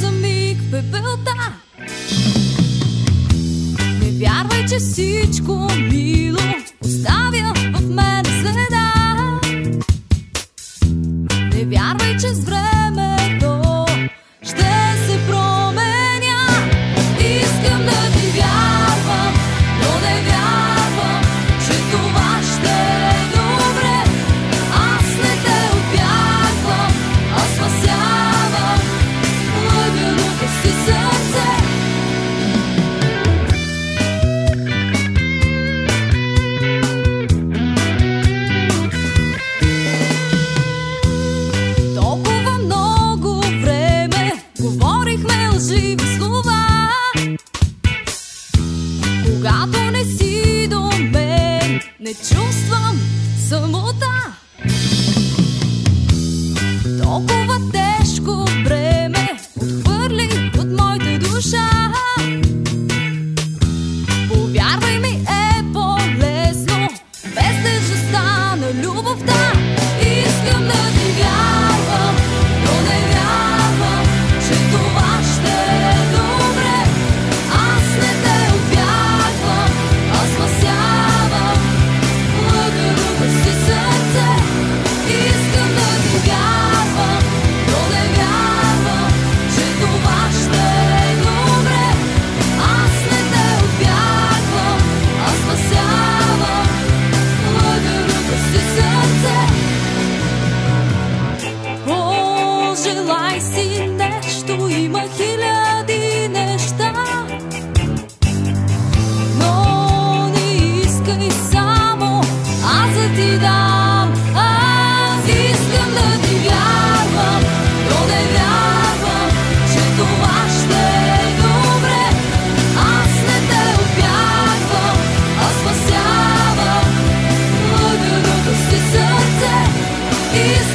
за миг пепелта. Не вярвай, че всичко мило оставя Изрекохме лъживи слова. Когато не си до мен Не чувствам самота. Толкова тежко време Отхвърли от моята душа. Повярвай ми е по-лесно Без тежестта на любовта. Искам да ти is